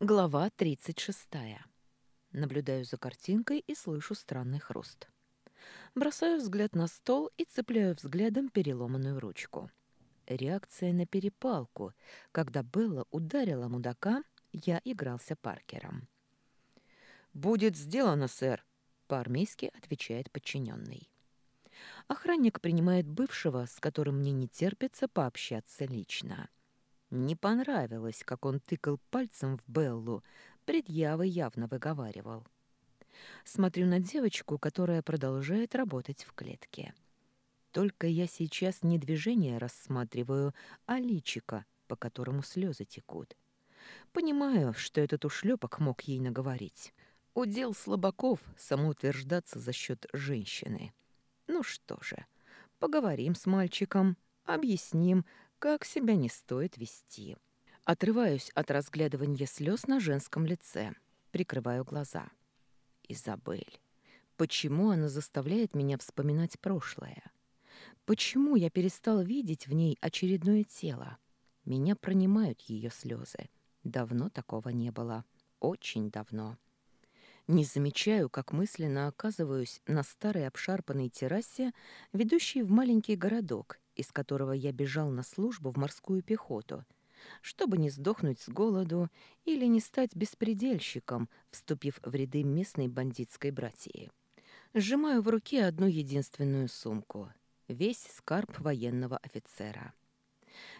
Глава 36. Наблюдаю за картинкой и слышу странный хруст. Бросаю взгляд на стол и цепляю взглядом переломанную ручку. Реакция на перепалку. Когда Белла ударила мудака, я игрался Паркером. «Будет сделано, сэр», — по-армейски отвечает подчиненный. Охранник принимает бывшего, с которым мне не терпится пообщаться лично. Не понравилось, как он тыкал пальцем в Беллу, предъявы явно выговаривал. Смотрю на девочку, которая продолжает работать в клетке. Только я сейчас не движение рассматриваю, а личика, по которому слезы текут. Понимаю, что этот ушлепок мог ей наговорить. Удел слабаков самоутверждаться за счет женщины. Ну что же, поговорим с мальчиком, объясним, как себя не стоит вести. Отрываюсь от разглядывания слез на женском лице, прикрываю глаза. Изабель. Почему она заставляет меня вспоминать прошлое? Почему я перестал видеть в ней очередное тело? Меня пронимают ее слезы. Давно такого не было. Очень давно. Не замечаю, как мысленно оказываюсь на старой обшарпанной террасе, ведущей в маленький городок, из которого я бежал на службу в морскую пехоту, чтобы не сдохнуть с голоду или не стать беспредельщиком, вступив в ряды местной бандитской братьи. Сжимаю в руке одну единственную сумку — весь скарб военного офицера.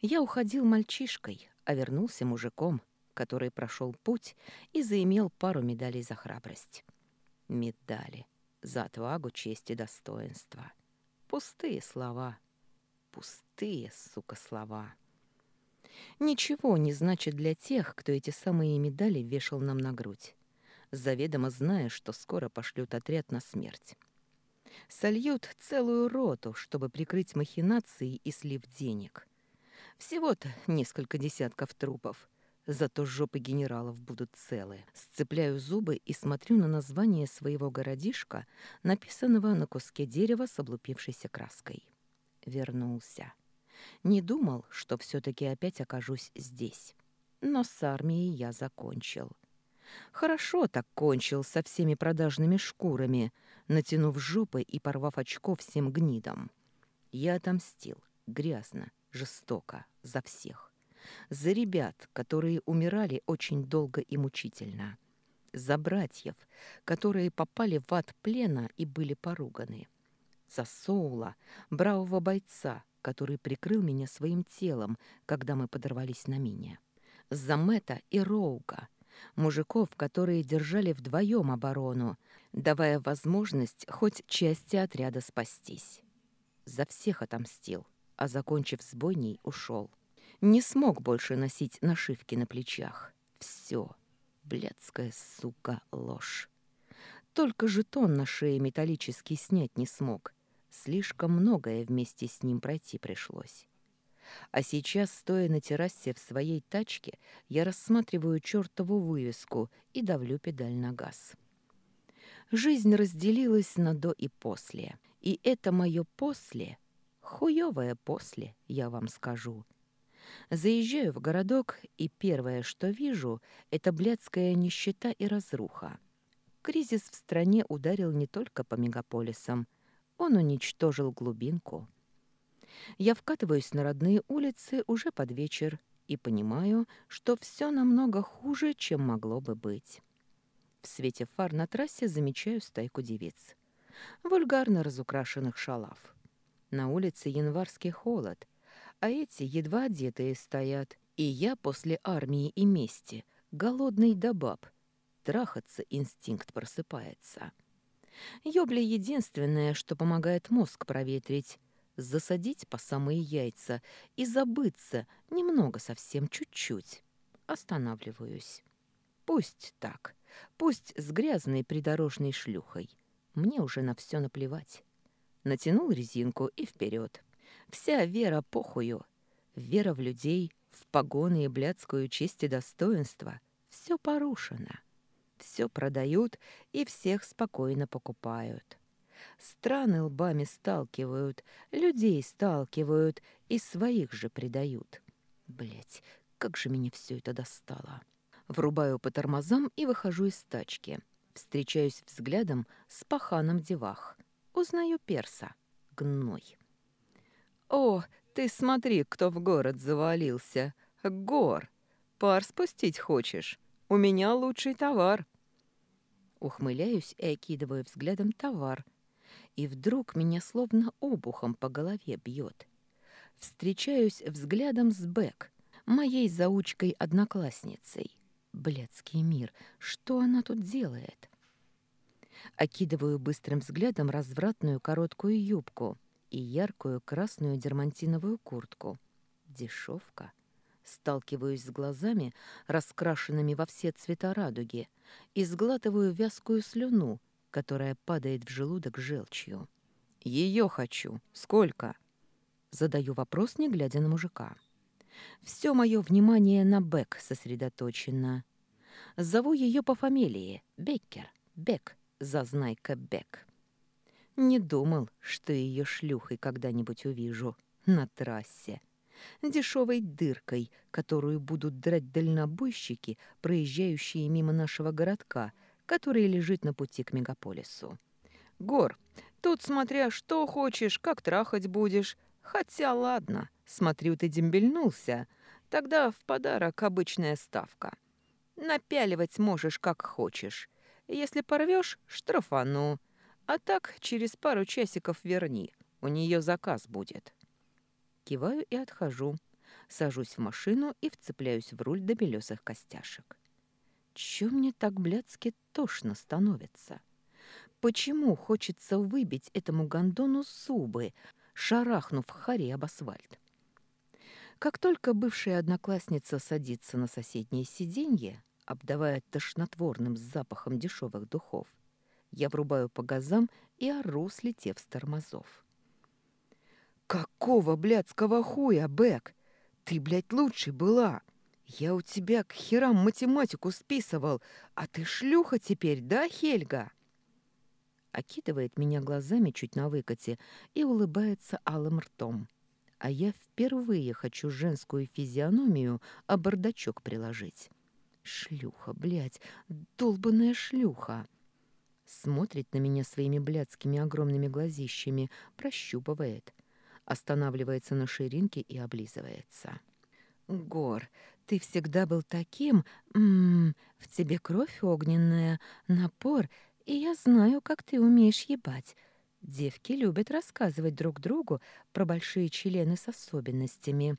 Я уходил мальчишкой, а вернулся мужиком, который прошел путь и заимел пару медалей за храбрость. Медали за отвагу, честь и достоинство. Пустые слова — Пустые, сука, слова. Ничего не значит для тех, кто эти самые медали вешал нам на грудь, заведомо зная, что скоро пошлют отряд на смерть. Сольют целую роту, чтобы прикрыть махинации и слив денег. Всего-то несколько десятков трупов, зато жопы генералов будут целы. Сцепляю зубы и смотрю на название своего городишка, написанного на куске дерева с облупившейся краской вернулся. Не думал, что все-таки опять окажусь здесь. Но с армией я закончил. Хорошо так кончил со всеми продажными шкурами, натянув жопы и порвав очко всем гнидам. Я отомстил, грязно, жестоко, за всех. За ребят, которые умирали очень долго и мучительно. За братьев, которые попали в ад плена и были поруганы за Соула, бравого бойца, который прикрыл меня своим телом, когда мы подорвались на мине. За Мэтта и Роуга, мужиков, которые держали вдвоем оборону, давая возможность хоть части отряда спастись. За всех отомстил, а, закончив с бойней, ушел. Не смог больше носить нашивки на плечах. Все, блядская сука, ложь. Только жетон на шее металлический снять не смог, Слишком многое вместе с ним пройти пришлось. А сейчас, стоя на террасе в своей тачке, я рассматриваю чертову вывеску и давлю педаль на газ. Жизнь разделилась на «до» и «после». И это мое «после» — хуёвое «после», я вам скажу. Заезжаю в городок, и первое, что вижу, — это блядская нищета и разруха. Кризис в стране ударил не только по мегаполисам — он уничтожил глубинку. Я вкатываюсь на родные улицы уже под вечер и понимаю, что все намного хуже, чем могло бы быть. В свете фар на трассе замечаю стайку девиц. Вульгарно разукрашенных шалав. На улице январский холод, а эти едва одетые стоят. И я после армии и мести, голодный до баб. Трахаться инстинкт просыпается. Ёбля единственное, что помогает мозг проветрить, засадить по самые яйца и забыться немного совсем чуть-чуть. Останавливаюсь. Пусть так, пусть с грязной придорожной шлюхой. Мне уже на все наплевать. Натянул резинку и вперед. Вся вера похую. Вера в людей, в погоны и блядскую честь и достоинство. Все порушено все продают и всех спокойно покупают. Страны лбами сталкивают, людей сталкивают и своих же предают. Блять, как же меня все это достало. Врубаю по тормозам и выхожу из тачки. Встречаюсь взглядом с паханом девах. Узнаю перса. Гной. «О, ты смотри, кто в город завалился. Гор! Пар спустить хочешь? У меня лучший товар». Ухмыляюсь и окидываю взглядом товар. И вдруг меня словно обухом по голове бьет. Встречаюсь взглядом с Бэк, моей заучкой-одноклассницей. Блядский мир, что она тут делает? Окидываю быстрым взглядом развратную короткую юбку и яркую красную дермантиновую куртку. Дешевка. Сталкиваюсь с глазами, раскрашенными во все цвета радуги, и сглатываю вязкую слюну, которая падает в желудок желчью. «Ее хочу. Сколько?» Задаю вопрос, не глядя на мужика. Все мое внимание на Бек сосредоточено. Зову ее по фамилии Беккер. Бек, зазнайка Бек. Не думал, что ее шлюхой когда-нибудь увижу на трассе. Дешевой дыркой, которую будут драть дальнобойщики, проезжающие мимо нашего городка, который лежит на пути к мегаполису. Гор, тут смотря что хочешь, как трахать будешь. Хотя ладно, смотрю, ты дембельнулся. Тогда в подарок обычная ставка. Напяливать можешь как хочешь. Если порвешь, штрафану. А так через пару часиков верни. У нее заказ будет. Киваю и отхожу. Сажусь в машину и вцепляюсь в руль до белесых костяшек. Чё мне так блядски тошно становится? Почему хочется выбить этому гондону зубы, шарахнув Хари об асфальт? Как только бывшая одноклассница садится на соседнее сиденье, обдавая тошнотворным запахом дешевых духов, я врубаю по газам и ору, слетев с тормозов. «Какого блядского хуя, Бэк? Ты, блядь, лучше была! Я у тебя к херам математику списывал, а ты шлюха теперь, да, Хельга?» Окидывает меня глазами чуть на выкате и улыбается алым ртом а я впервые хочу женскую физиономию, а бардачок приложить. Шлюха, блядь, долбаная шлюха. Смотрит на меня своими блядскими огромными глазищами, прощупывает. Останавливается на ширинке и облизывается. Гор, ты всегда был таким... М -м, в тебе кровь огненная, напор, и я знаю, как ты умеешь ебать. Девки любят рассказывать друг другу про большие члены с особенностями.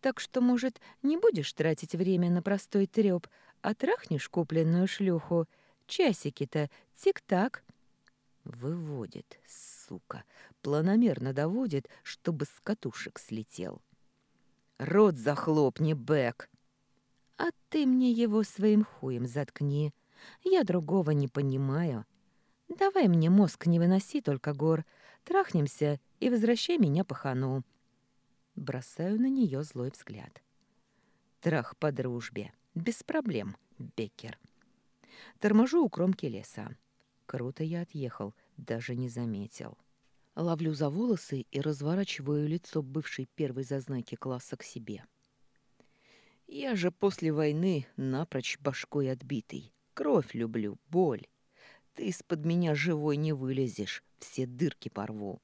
Так что, может, не будешь тратить время на простой трёп, а трахнешь купленную шлюху? Часики-то тик-так. Выводит, сука, планомерно доводит, чтобы с катушек слетел. Рот захлопни, Бэк! А ты мне его своим хуем заткни. Я другого не понимаю. Давай мне мозг не выноси только гор. Трахнемся и возвращай меня по хану. Бросаю на нее злой взгляд. Трах по дружбе. Без проблем, Беккер. Торможу у кромки леса. Круто я отъехал, даже не заметил. Ловлю за волосы и разворачиваю лицо бывшей первой зазнайки класса к себе. Я же после войны напрочь башкой отбитый. Кровь люблю, боль. Ты из-под меня живой не вылезешь, все дырки порву.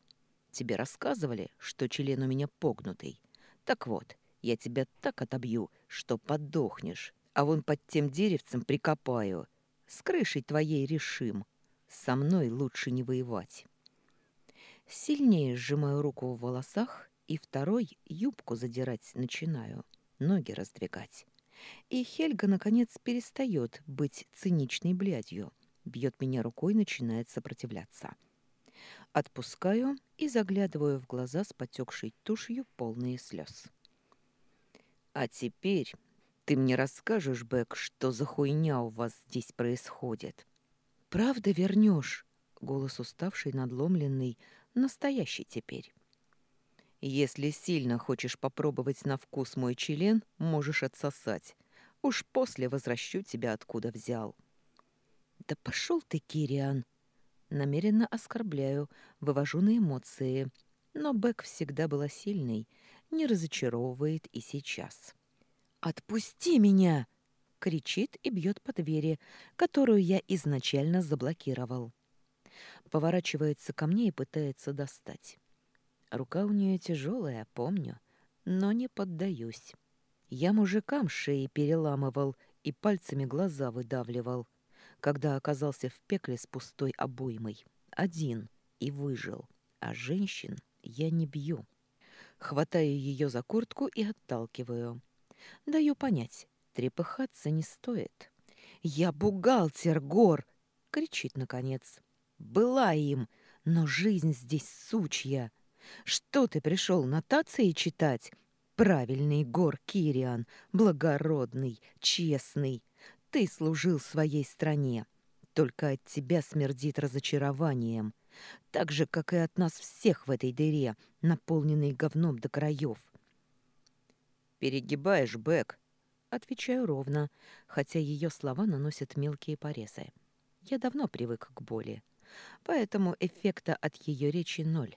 Тебе рассказывали, что член у меня погнутый. Так вот, я тебя так отобью, что подохнешь, а вон под тем деревцем прикопаю. С крышей твоей решим. Со мной лучше не воевать. Сильнее сжимаю руку в волосах и второй юбку задирать начинаю, ноги раздвигать. И Хельга, наконец, перестает быть циничной блядью бьет меня рукой, начинает сопротивляться. Отпускаю и заглядываю в глаза с потекшей тушью, полные слез. «А теперь ты мне расскажешь, Бэк, что за хуйня у вас здесь происходит?» «Правда вернешь?» — голос уставший, надломленный, настоящий теперь. «Если сильно хочешь попробовать на вкус мой член, можешь отсосать. Уж после возвращу тебя, откуда взял». «Да пошел ты, Кириан!» Намеренно оскорбляю, вывожу на эмоции. Но Бэк всегда была сильной, не разочаровывает и сейчас. «Отпусти меня!» кричит и бьет по двери, которую я изначально заблокировал. Поворачивается ко мне и пытается достать. Рука у нее тяжелая, помню, но не поддаюсь. Я мужикам шеи переламывал и пальцами глаза выдавливал, когда оказался в пекле с пустой обоймой. Один и выжил, а женщин я не бью. Хватаю ее за куртку и отталкиваю. Даю понять, трепыхаться не стоит. «Я бухгалтер, Гор!» — кричит наконец. «Была им, но жизнь здесь сучья. Что ты пришел нотации читать? Правильный Гор Кириан, благородный, честный. Ты служил своей стране. Только от тебя смердит разочарованием так же, как и от нас всех в этой дыре, наполненной говном до краев. «Перегибаешь, Бэк», — отвечаю ровно, хотя ее слова наносят мелкие порезы. Я давно привык к боли, поэтому эффекта от ее речи ноль.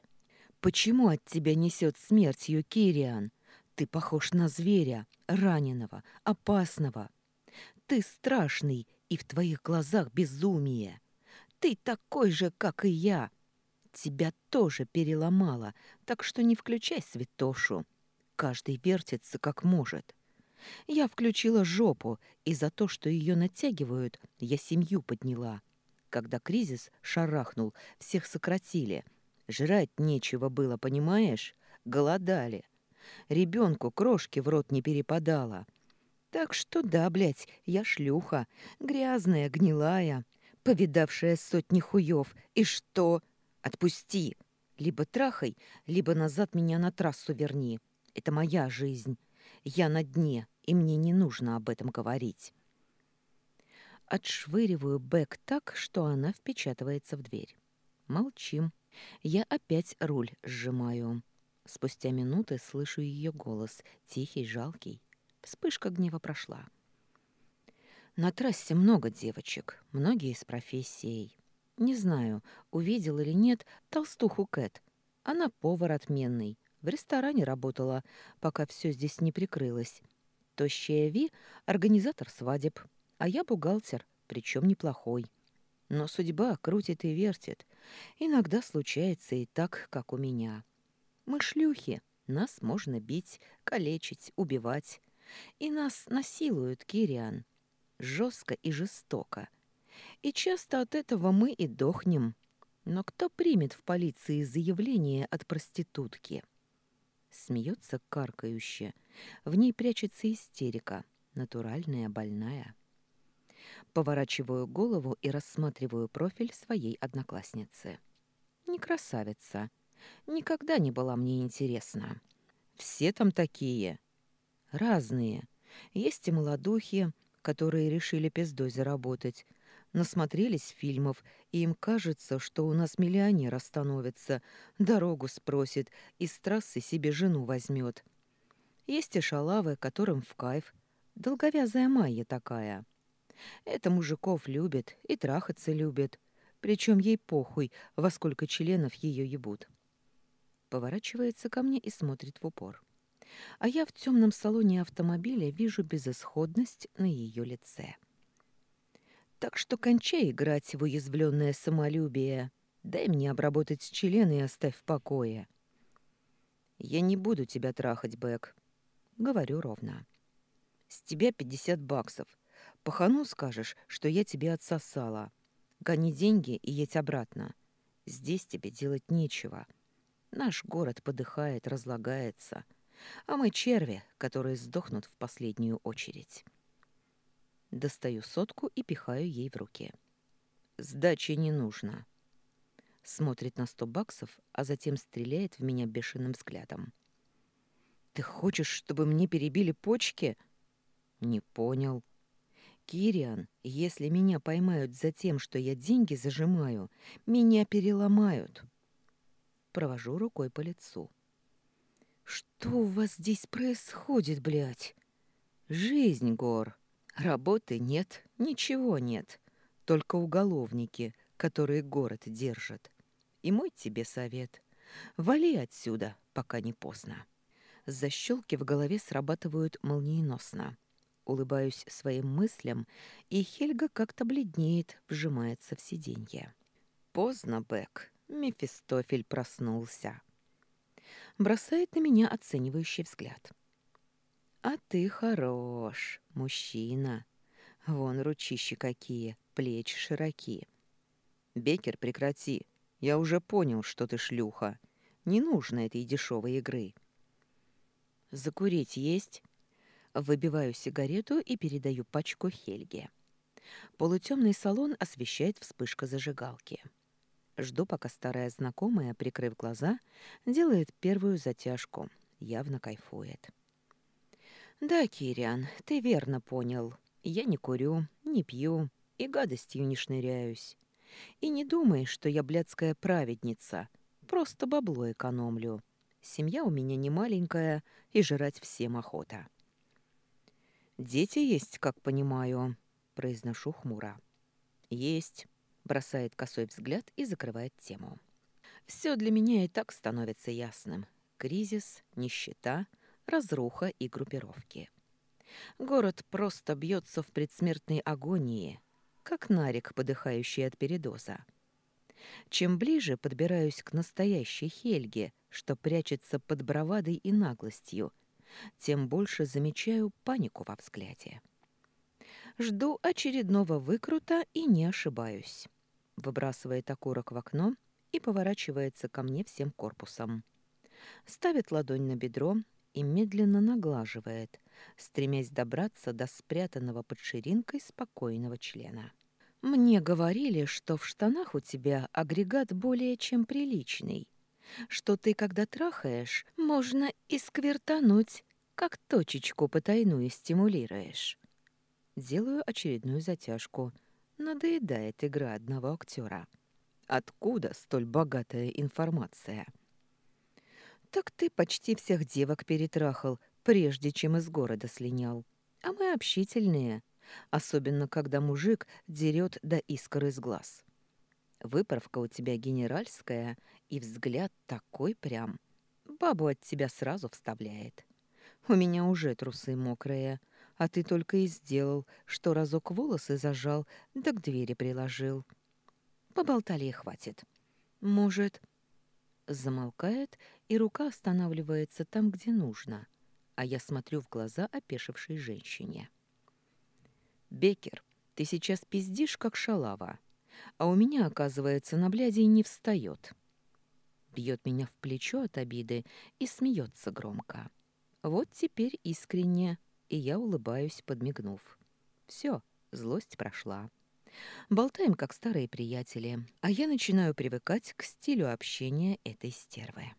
«Почему от тебя несет смертью, Кириан? Ты похож на зверя, раненого, опасного. Ты страшный, и в твоих глазах безумие. Ты такой же, как и я. Тебя тоже переломало, так что не включай святошу. Каждый вертится, как может. Я включила жопу, и за то, что ее натягивают, я семью подняла. Когда кризис шарахнул, всех сократили. Жрать нечего было, понимаешь? Голодали. Ребенку крошки в рот не перепадало. Так что да, блядь, я шлюха, грязная, гнилая повидавшая сотни хуев. И что? Отпусти. Либо трахай, либо назад меня на трассу верни. Это моя жизнь. Я на дне, и мне не нужно об этом говорить. Отшвыриваю Бэк так, что она впечатывается в дверь. Молчим. Я опять руль сжимаю. Спустя минуты слышу ее голос, тихий, жалкий. Вспышка гнева прошла. На трассе много девочек, многие с профессией. Не знаю, увидел или нет толстуху Кэт. Она повар отменный. В ресторане работала, пока все здесь не прикрылось. Тощая Ви — организатор свадеб, а я бухгалтер, причем неплохой. Но судьба крутит и вертит. Иногда случается и так, как у меня. Мы шлюхи, нас можно бить, калечить, убивать. И нас насилуют, Кириан жестко и жестоко. И часто от этого мы и дохнем. Но кто примет в полиции заявление от проститутки? Смеется каркающе. В ней прячется истерика, натуральная, больная. Поворачиваю голову и рассматриваю профиль своей одноклассницы. Не красавица. Никогда не была мне интересна. Все там такие. Разные. Есть и молодухи, которые решили пиздой заработать. Насмотрелись фильмов, и им кажется, что у нас миллионер остановится, дорогу спросит и с трассы себе жену возьмет. Есть и шалавы, которым в кайф. Долговязая Майя такая. Это мужиков любит и трахаться любит. Причем ей похуй, во сколько членов ее ебут. Поворачивается ко мне и смотрит в упор а я в темном салоне автомобиля вижу безысходность на ее лице. Так что кончай играть в уязвленное самолюбие. Дай мне обработать члены и оставь в покое. Я не буду тебя трахать, Бэк. Говорю ровно. С тебя пятьдесят баксов. Пахану скажешь, что я тебе отсосала. Гони деньги и едь обратно. Здесь тебе делать нечего. Наш город подыхает, разлагается а мы черви, которые сдохнут в последнюю очередь. Достаю сотку и пихаю ей в руки. Сдачи не нужно. Смотрит на сто баксов, а затем стреляет в меня бешеным взглядом. Ты хочешь, чтобы мне перебили почки? Не понял. Кириан, если меня поймают за тем, что я деньги зажимаю, меня переломают. Провожу рукой по лицу. Что у вас здесь происходит, блядь? Жизнь, Гор. Работы нет, ничего нет. Только уголовники, которые город держат. И мой тебе совет. Вали отсюда, пока не поздно. Защелки в голове срабатывают молниеносно. Улыбаюсь своим мыслям, и Хельга как-то бледнеет, вжимается в сиденье. Поздно, Бэк. Мефистофель проснулся. Бросает на меня оценивающий взгляд. А ты хорош, мужчина. Вон ручищи какие, плечи широкие. Бекер, прекрати. Я уже понял, что ты шлюха. Не нужно этой дешевой игры. Закурить есть? Выбиваю сигарету и передаю пачку Хельге. Полутемный салон освещает вспышка зажигалки. Жду, пока старая знакомая, прикрыв глаза, делает первую затяжку. Явно кайфует. «Да, Кириан, ты верно понял. Я не курю, не пью и гадостью не шныряюсь. И не думай, что я блядская праведница. Просто бабло экономлю. Семья у меня не маленькая, и жрать всем охота». «Дети есть, как понимаю», — произношу хмуро. «Есть», — бросает косой взгляд и закрывает тему. «Все для меня и так становится ясным. Кризис, нищета, разруха и группировки. Город просто бьется в предсмертной агонии, как нарик, подыхающий от передоза. Чем ближе подбираюсь к настоящей Хельге, что прячется под бравадой и наглостью, тем больше замечаю панику во взгляде. Жду очередного выкрута и не ошибаюсь. Выбрасывает окурок в окно и поворачивается ко мне всем корпусом. Ставит ладонь на бедро и медленно наглаживает, стремясь добраться до спрятанного под ширинкой спокойного члена. «Мне говорили, что в штанах у тебя агрегат более чем приличный, что ты, когда трахаешь, можно и сквертануть, как точечку потайную стимулируешь. Делаю очередную затяжку. Надоедает игра одного актера. Откуда столь богатая информация? Так ты почти всех девок перетрахал, прежде чем из города слинял. А мы общительные, особенно когда мужик дерет до искр из глаз. Выправка у тебя генеральская, и взгляд такой прям. Бабу от тебя сразу вставляет. У меня уже трусы мокрые, а ты только и сделал, что разок волосы зажал, да к двери приложил. Поболтали и хватит. Может... Замолкает, и рука останавливается там, где нужно, а я смотрю в глаза опешившей женщине. «Бекер, ты сейчас пиздишь, как шалава, а у меня, оказывается, на бляде и не встает». Бьет меня в плечо от обиды и смеется громко. Вот теперь искренне, и я улыбаюсь, подмигнув. Все, злость прошла. Болтаем, как старые приятели, а я начинаю привыкать к стилю общения этой стервы.